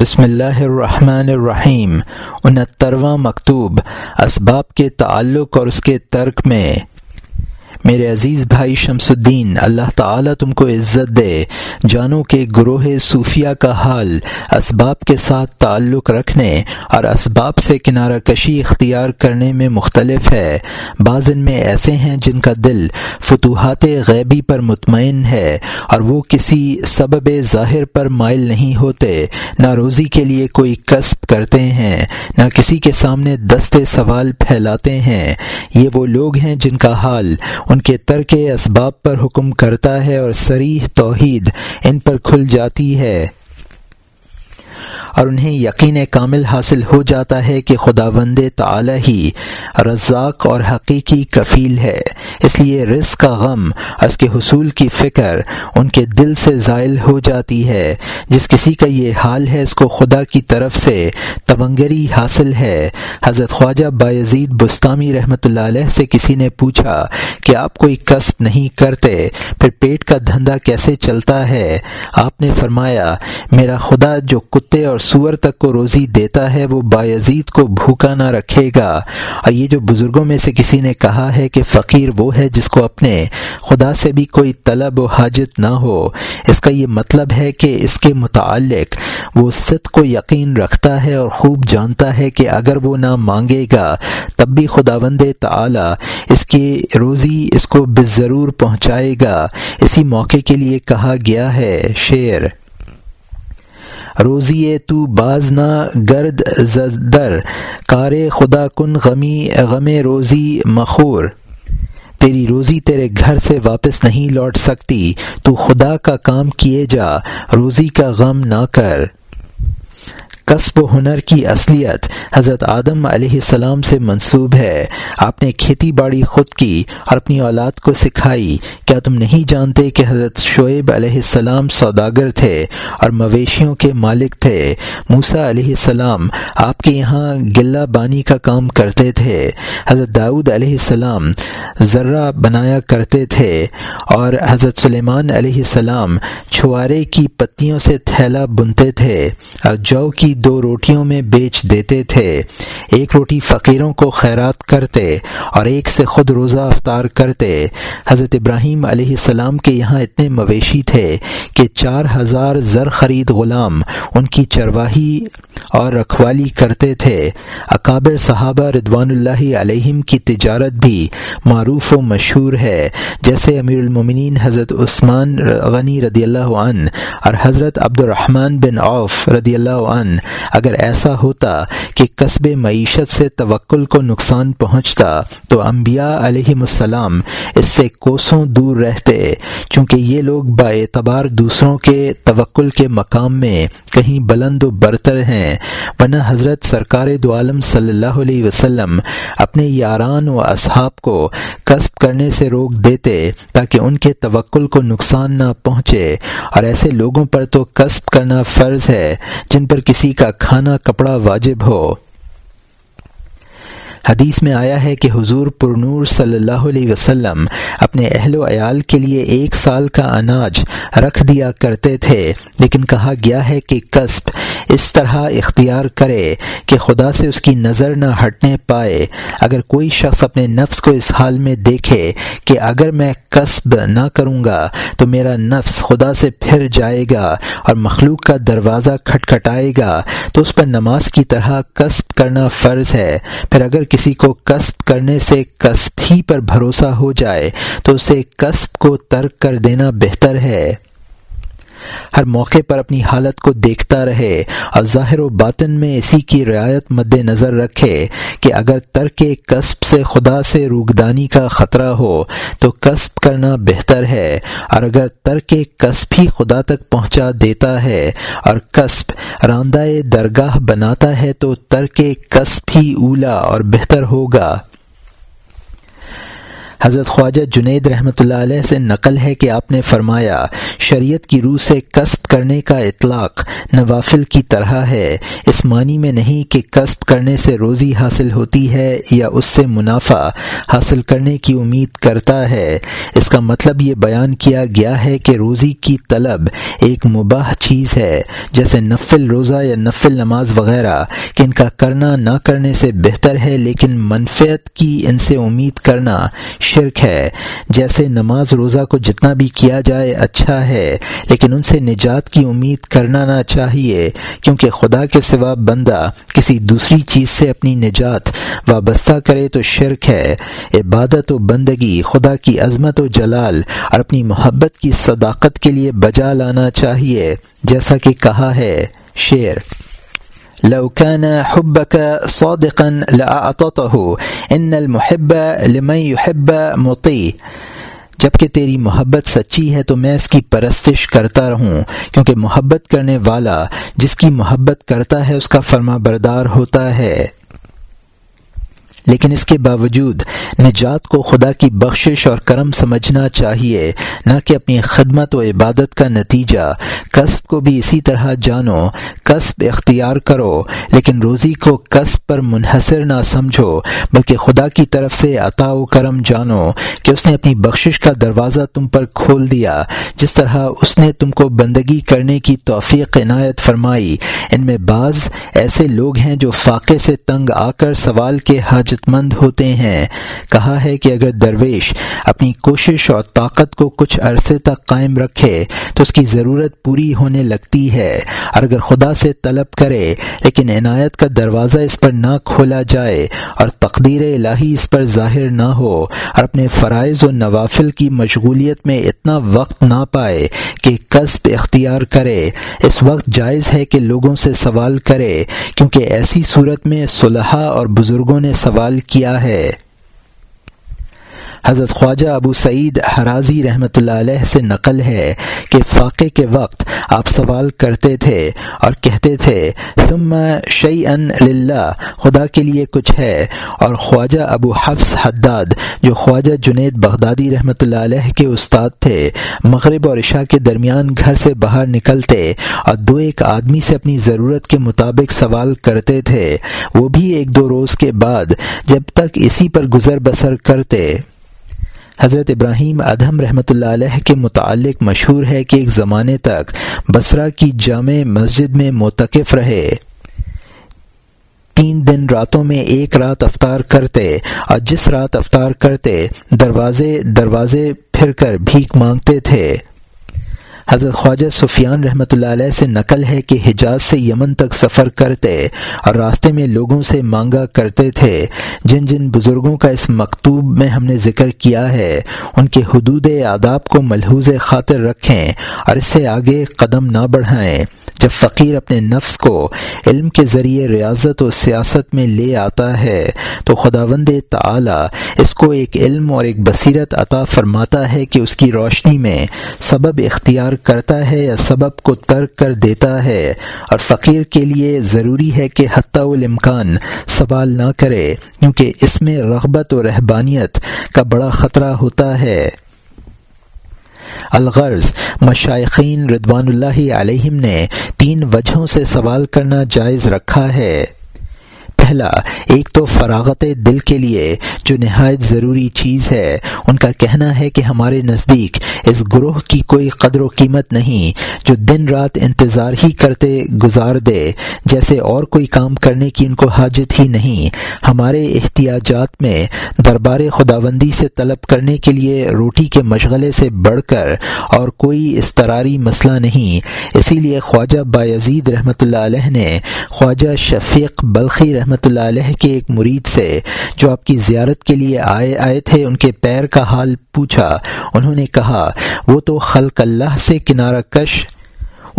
بسم اللہ الرحمن الرحیم انہترواں مکتوب اسباب کے تعلق اور اس کے ترک میں۔ میرے عزیز بھائی شمس الدین، اللہ تعالیٰ تم کو عزت دے۔ جانو کہ گروہ صوفیہ کا حال اسباب کے ساتھ تعلق رکھنے اور اسباب سے کنارہ کشی اختیار کرنے میں مختلف ہے۔ بعض ان میں ایسے ہیں جن کا دل فتوحات غیبی پر مطمئن ہے اور وہ کسی سبب ظاہر پر مائل نہیں ہوتے۔ نہ روزی کے لیے کوئی قصب کرتے ہیں، نہ کسی کے سامنے دست سوال پھیلاتے ہیں۔ یہ وہ لوگ ہیں جن کا حال ان کے ترک اسباب پر حکم کرتا ہے اور سریح توحید ان پر کھل جاتی ہے۔ اور انہیں یقین کامل حاصل ہو جاتا ہے کہ خدا وند تعلی ہی رزاق اور حقیقی کفیل ہے۔ اس لیے رزق کا غم اور اس کے حصول کی فکر ان کے دل سے زائل ہو جاتی ہے۔ جس کسی کا یہ حال ہے، اس کو خدا کی طرف سے تونگری حاصل ہے۔ حضرت خواجہ بایزید بستانی رحمۃ اللہ علیہ سے کسی نے پوچھا کہ آپ کوئی قصب نہیں کرتے، پھر پیٹ کا دھندا کیسے چلتا ہے؟ آپ نے فرمایا، میرا خدا جو کتے اور سور تک کو روزی دیتا ہے، وہ بایزید کو بھوکا نہ رکھے گا۔ اور یہ جو بزرگوں میں سے کسی نے کہا ہے کہ فقیر وہ ہے جس کو اپنے خدا سے بھی کوئی طلب و حاجت نہ ہو، اس کا یہ مطلب ہے کہ اس کے متعلق وہ ست کو یقین رکھتا ہے اور خوب جانتا ہے کہ اگر وہ نہ مانگے گا، تب بھی خدا وند تعلی اس کی روزی اس کو بے ضرور پہنچائے گا۔ اسی موقع کے لیے کہا گیا ہے، شعر روزی تو باز نہ گرد زدر کار خدا کن غمی، غم روزی مخور۔ تیری روزی تیرے گھر سے واپس نہیں لوٹ سکتی، تو خدا کا کام کیے جا، روزی کا غم نہ کر۔ قصب و ہنر کی اصلیت حضرت آدم علیہ السلام سے منسوب ہے۔ آپ نے کھیتی باڑی خود کی اور اپنی اولاد کو سکھائی۔ کیا تم نہیں جانتے کہ حضرت شعیب علیہ السلام سوداگر تھے اور مویشیوں کے مالک تھے؟ موسا علیہ السلام آپ کے یہاں گلہ بانی کا کام کرتے تھے۔ حضرت داؤد علیہ السلام ذرہ بنایا کرتے تھے۔ اور حضرت سلیمان علیہ السلام چھوارے کی پتیوں سے تھیلا بنتے تھے۔ اور جو کی دو روٹیوں میں بیچ دیتے تھے۔ ایک روٹی فقیروں کو خیرات کرتے اور ایک سے خود روزہ افطار کرتے۔ حضرت ابراہیم علیہ السلام کے یہاں اتنے مویشی تھے کہ چار ہزار زر خرید غلام ان کی چرواہی اور رکھوالی کرتے تھے۔ اکابر صحابہ ردوان اللہ علیہم کی تجارت بھی معروف و مشہور ہے۔ جیسے امیر المومنین حضرت عثمان غنی رضی اللہ عنہ اور حضرت عبد الرحمن بن عوف رضی اللہ عنہ اگر ایسا ہوتا کہ قصب معیشت سے توکل کو نقصان پہنچتا تو انبیاء علیہ السلام اس سے کوسوں دور رہتے، چونکہ یہ لوگ با اعتبار دوسروں کے توکل کے مقام میں کہیں بلند و برتر ہیں۔ ورنہ حضرت سرکار دو عالم صلی اللہ علیہ وسلم اپنے یاران و اصحاب کو قصب کرنے سے روک دیتے تاکہ ان کے توکل کو نقصان نہ پہنچے۔ اور ایسے لوگوں پر تو قصب کرنا فرض ہے، جن پر کسی کا کھانا کپڑا واجب ہو۔ حدیث میں آیا ہے کہ حضور پرنور صلی اللہ علیہ وسلم اپنے اہل و عیال کے لیے ایک سال کا اناج رکھ دیا کرتے تھے، لیکن کہا گیا ہے کہ قصب اس طرح اختیار کرے کہ خدا سے اس کی نظر نہ ہٹنے پائے۔ اگر کوئی شخص اپنے نفس کو اس حال میں دیکھے کہ اگر میں قصب نہ کروں گا تو میرا نفس خدا سے پھر جائے گا اور مخلوق کا دروازہ کھٹکھٹائے گا۔ تو اس پر نماز کی طرح قصب کرنا فرض ہے۔ پھر اگر کسی کو قصب کرنے سے قصب ہی پر بھروسہ ہو جائے تو اسے قصب کو ترک کر دینا بہتر ہے۔ ہر موقع پر اپنی حالت کو دیکھتا رہے اور ظاہر و باطن میں اسی کی رعایت مد نظر رکھے کہ اگر ترک قصب سے خدا سے روگدانی کا خطرہ ہو تو قصب کرنا بہتر ہے اور اگر ترک قصب ہی خدا تک پہنچا دیتا ہے اور قصب راندہ درگاہ بناتا ہے تو ترک قصب ہی اولا اور بہتر ہوگا۔ حضرت خواجہ جنید رحمۃ اللہ علیہ سے نقل ہے کہ آپ نے فرمایا، شریعت کی روح سے کسب کرنے کا اطلاق نوافل کی طرح ہے۔ اس معنی میں نہیں کہ کسب کرنے سے روزی حاصل ہوتی ہے یا اس سے منافع حاصل کرنے کی امید کرتا ہے۔ اس کا مطلب یہ بیان کیا گیا ہے کہ روزی کی طلب ایک مباح چیز ہے، جیسے نفل روزہ یا نفل نماز وغیرہ۔ کہ ان کا کرنا نہ کرنے سے بہتر ہے، لیکن منفیت کی ان سے امید کرنا شرک ہے۔ جیسے نماز روزہ کو جتنا بھی کیا جائے اچھا ہے، لیکن ان سے نجات کی امید کرنا نہ چاہیے، کیونکہ خدا کے سوا بندہ کسی دوسری چیز سے اپنی نجات وابستہ کرے تو شرک ہے۔ عبادت و بندگی، خدا کی عظمت و جلال اور اپنی محبت کی صداقت کے لیے بجا لانا چاہیے، جیسا کہ کہا ہے شعر۔ لو كان حبك صادقا لاعطته ان المحب لمن يحب مطيع. جبکہ تیری محبت سچی ہے تو میں اس کی پرستش کرتا رہوں. کیونکہ محبت کرنے والا جس کی محبت کرتا ہے اس کا فرما بردار ہوتا ہے. لیکن اس کے باوجود نجات کو خدا کی بخشش اور کرم سمجھنا چاہیے، نہ کہ اپنی خدمت و عبادت کا نتیجہ۔ قصب کو بھی اسی طرح جانو قصب اختیار کرو، لیکن روزی کو قصب پر منحصر نہ سمجھو، بلکہ خدا کی طرف سے عطا و کرم جانو کہ اس نے اپنی بخشش کا دروازہ تم پر کھول دیا، جس طرح اس نے تم کو بندگی کرنے کی توفیق عنایت فرمائی۔ ان میں بعض ایسے لوگ ہیں جو فاقے سے تنگ آ کر سوال کے حج حاجت مند ہوتے ہیں۔ کہا ہے کہ اگر درویش اپنی کوشش اور طاقت کو کچھ عرصے تک قائم رکھے، تو اس کی ضرورت پوری ہونے لگتی ہے۔ اور اگر خدا سے طلب کرے، لیکن عنایت کا دروازہ اس پر نہ کھولا جائے اور تقدیر الہی اس پر ظاہر نہ ہو اور اپنے فرائض و نوافل کی مشغولیت میں اتنا وقت نہ پائے کہ قصب اختیار کرے، اس وقت جائز ہے کہ لوگوں سے سوال کرے، کیونکہ ایسی صورت میں صلحہ اور بزرگوں نے سوال استقبال کیا ہے۔ حضرت خواجہ ابو سعید حرازی رحمۃ اللہ علیہ سے نقل ہے کہ فاقے کے وقت آپ سوال کرتے تھے اور کہتے تھے، ثم شعی ان خدا کے لیے کچھ ہے۔ اور خواجہ ابو حفظ حداد، جو خواجہ جنید بغدادی رحمۃ اللہ علیہ کے استاد تھے، مغرب اور عشاء کے درمیان گھر سے باہر نکلتے اور دو ایک آدمی سے اپنی ضرورت کے مطابق سوال کرتے تھے۔ وہ بھی ایک دو روز کے بعد جب تک اسی پر گزر بسر کرتے۔ حضرت ابراہیم ادہم رحمۃ اللہ علیہ کے متعلق مشہور ہے کہ ایک زمانے تک بصرہ کی جامع مسجد میں متقف رہے۔ تین دن راتوں میں ایک رات افطار کرتے اور جس رات افطار کرتے دروازے دروازے پھر کر بھیک مانگتے تھے۔ حضرت خواجہ سفیان رحمۃ اللہ علیہ سے نقل ہے کہ حجاز سے یمن تک سفر کرتے اور راستے میں لوگوں سے مانگا کرتے تھے۔ جن جن بزرگوں کا اس مکتوب میں ہم نے ذکر کیا ہے، ان کے حدود آداب کو ملحوظ خاطر رکھیں اور اس سے آگے قدم نہ بڑھائیں۔ جب فقیر اپنے نفس کو علم کے ذریعے ریاضت و سیاست میں لے آتا ہے، تو خداوند تعالی اس کو ایک علم اور ایک بصیرت عطا فرماتا ہے کہ اس کی روشنی میں سبب اختیار کرتا ہے یا سبب کو ترک کر دیتا ہے اور فقیر کے لیے ضروری ہے کہ حتیٰ الامکان سوال نہ کرے، کیونکہ اس میں رغبت و رہبانیت کا بڑا خطرہ ہوتا ہے۔ الغرض، مشائقین ردوان اللہ علیہم نے تین وجہوں سے سوال کرنا جائز رکھا ہے۔ پہلا، ایک تو فراغت دل کے لیے، جو نہایت ضروری چیز ہے۔ ان کا کہنا ہے کہ ہمارے نزدیک اس گروہ کی کوئی قدر و قیمت نہیں، جو دن رات انتظار ہی کرتے گزار دے۔ جیسے اور کوئی کام کرنے کی ان کو حاجت ہی نہیں۔ ہمارے احتیاجات میں دربار خداوندی سے طلب کرنے کے لیے روٹی کے مشغلے سے بڑھ کر اور کوئی استراری مسئلہ نہیں۔ اسی لیے خواجہ بایزید رحمۃ اللہ علیہ نے خواجہ شفیق بلخی رحمۃ رحمۃ اللہ علیہ کے ایک مرید سے جو آپ کی زیارت کے لیے آئے آئے تھے، ان کے پیر کا حال پوچھا۔ انہوں نے کہا، وہ تو خلق اللہ سے کنارہ کش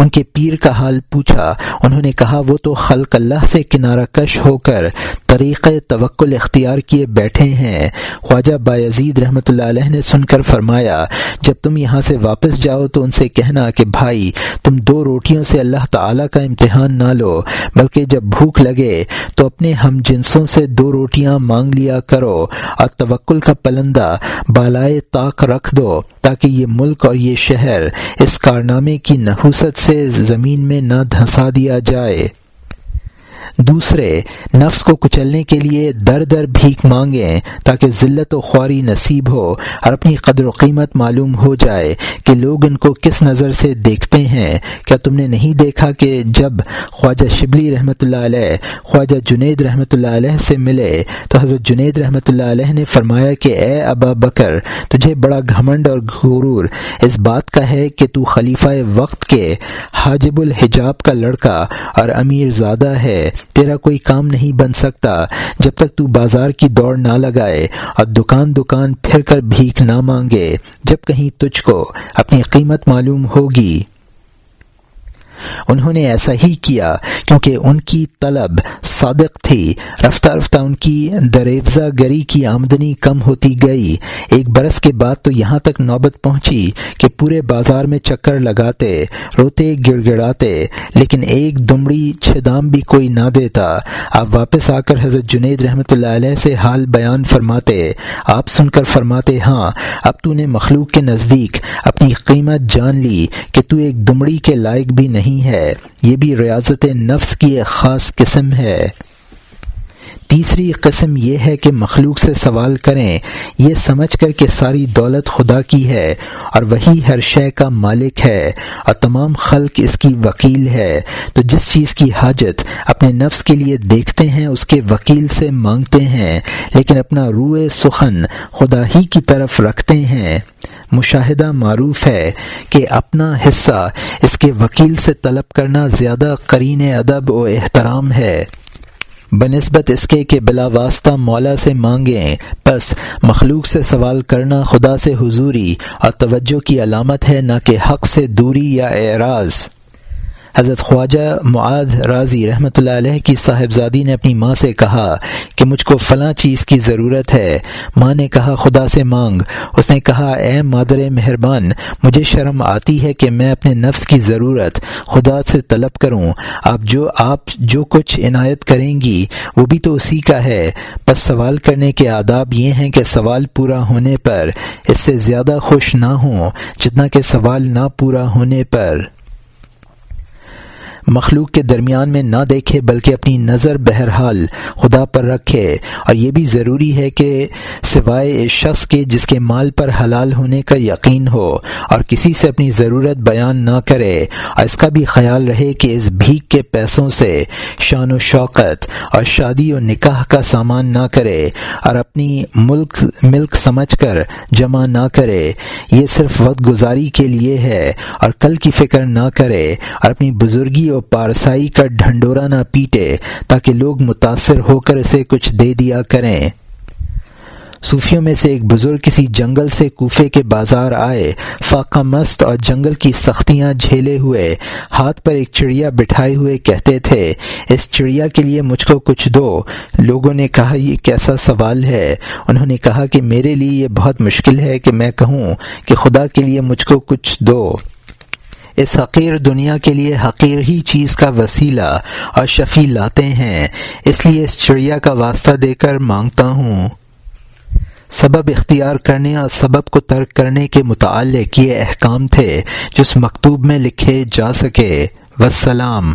ان کے پیر کا حال پوچھا۔ انہوں نے کہا، وہ تو خلق اللہ سے کنارہ کش ہو کر طریق توکل اختیار کیے بیٹھے ہیں۔ خواجہ بایزید رحمۃ اللہ علیہ نے سن کر فرمایا، جب تم یہاں سے واپس جاؤ تو ان سے کہنا کہ، بھائی، تم دو روٹیوں سے اللہ تعالیٰ کا امتحان نہ لو، بلکہ جب بھوک لگے تو اپنے ہم جنسوں سے دو روٹیاں مانگ لیا کرو۔ اور توکل کا پلندہ بالائے طاق رکھ دو تاکہ یہ ملک اور یہ شہر اس کارنامے کی نحوست سے زمین میں نہ دھنسا دیا جائے۔ دوسرے نفس کو کچلنے کے لیے در در بھیک مانگیں تاکہ ذلت و خواری نصیب ہو اور اپنی قدر و قیمت معلوم ہو جائے کہ لوگ ان کو کس نظر سے دیکھتے ہیں۔ کیا تم نے نہیں دیکھا کہ جب خواجہ شبلی رحمۃ اللہ علیہ، خواجہ جنید رحمۃ اللہ علیہ سے ملے، تو حضرت جنید رحمۃ اللہ علیہ نے فرمایا کہ اے ابا بکر، تجھے بڑا گھمنڈ اور غرور، اس بات کا ہے کہ تو خلیفہ وقت کے حاجب الحجاب کا لڑکا اور امیر زادہ ہے۔ تیرا کوئی کام نہیں بن سکتا جب تک تو بازار کی دوڑ نہ لگائے اور دکان دکان پھر کر بھیک نہ مانگے جب کہیں تجھ کو اپنی قیمت معلوم ہوگی۔ انہوں نے ایسا ہی کیا کیونکہ ان کی طلب صادق تھی۔ رفتہ رفتہ ان کی دریفزہ گری کی آمدنی کم ہوتی گئی۔ ایک برس کے بعد تو یہاں تک نوبت پہنچی کہ پورے بازار میں چکر لگاتے، روتے گڑ گڑاتے لیکن ایک دمڑی چھدام بھی کوئی نہ دیتا۔ آپ واپس آ کر حضرت جنید رحمۃ اللہ علیہ سے حال بیان فرماتے۔ آپ سن کر فرماتے ہاں اب تو نے مخلوق کے نزدیک اپنی قیمت جان لی کہ تو ایک دمڑی کے لائق بھی نہیں نہیں ہے۔ یہ بھی ریاضت نفس کی ایک خاص قسم ہے۔ تیسری قسم یہ ہے کہ مخلوق سے سوال کریں۔ یہ سمجھ کر کہ ساری دولت خدا کی ہے اور وہی ہر شے کا مالک ہے اور تمام خلق اس کی وکیل ہے۔ تو جس چیز کی حاجت اپنے نفس کے لیے دیکھتے ہیں، اس کے وکیل سے مانگتے ہیں، لیکن اپنا روئے سخن خدا ہی کی طرف رکھتے ہیں۔ مشاہدہ معروف ہے کہ اپنا حصہ اس کے وکیل سے طلب کرنا زیادہ قرین ادب و احترام ہے۔ بنسبت اس کے کہ بلا واسطہ مولا سے مانگیں بس مخلوق سے سوال کرنا خدا سے حضوری اور توجہ کی علامت ہے، نہ کہ حق سے دوری یا اعراض۔ حضرت خواجہ معاد راضی رحمۃ اللہ علیہ کی صاحبزادی نے اپنی ماں سے کہا کہ مجھ کو فلاں چیز کی ضرورت ہے۔ ماں نے کہا، خدا سے مانگ۔ اس نے کہا، اے مادر مہربان، مجھے شرم آتی ہے کہ میں اپنے نفس کی ضرورت خدا سے طلب کروں۔ آپ جو آپ جو کچھ عنایت کریں گی، وہ بھی تو اسی کا ہے۔ بس سوال کرنے کے آداب یہ ہیں کہ سوال پورا ہونے پر اس سے زیادہ خوش نہ ہوں جتنا کہ سوال نہ پورا ہونے پر۔ مخلوق کے درمیان میں نہ دیکھے بلکہ اپنی نظر بہرحال خدا پر رکھے۔ اور یہ بھی ضروری ہے کہ سوائے اس شخص کے جس کے مال پر حلال ہونے کا یقین ہو اور کسی سے اپنی ضرورت بیان نہ کرے، اور اس کا بھی خیال رہے کہ اس بھیک کے پیسوں سے شان و شوقت اور شادی و نکاح کا سامان نہ کرے اور اپنی ملک ملک سمجھ کر جمع نہ کرے۔ یہ صرف وقت گزاری کے لیے ہے اور کل کی فکر نہ کرے اور اپنی بزرگی اور پارسائی کا ڈھنڈورا نہ پیٹے تاکہ لوگ متاثر ہو کر اسے کچھ دے دیا کریں۔ صوفیوں میں سے ایک بزرگ کسی جنگل سے کوفے کے بازار آئے، فاقہ مست اور جنگل کی سختیاں جھیلے ہوئے، ہاتھ پر ایک چڑیا بٹھائے ہوئے کہتے تھے، اس چڑیا کے لیے مجھ کو کچھ دو۔ لوگوں نے کہا، یہ کیسا سوال ہے؟ انہوں نے کہا کہ میرے لیے یہ بہت مشکل ہے کہ میں کہوں کہ خدا کے لیے مجھ کو کچھ دو۔ اس حقیر دنیا کے لیے حقیر ہی چیز کا وسیلہ اور شفیع لاتے ہیں۔ اس لیے اس چڑیا کا واسطہ دے کر مانگتا ہوں۔ سبب اختیار کرنے اور سبب کو ترک کرنے کے متعلق یہ احکام تھے جس مکتوب میں لکھے جا سکے۔ وسلام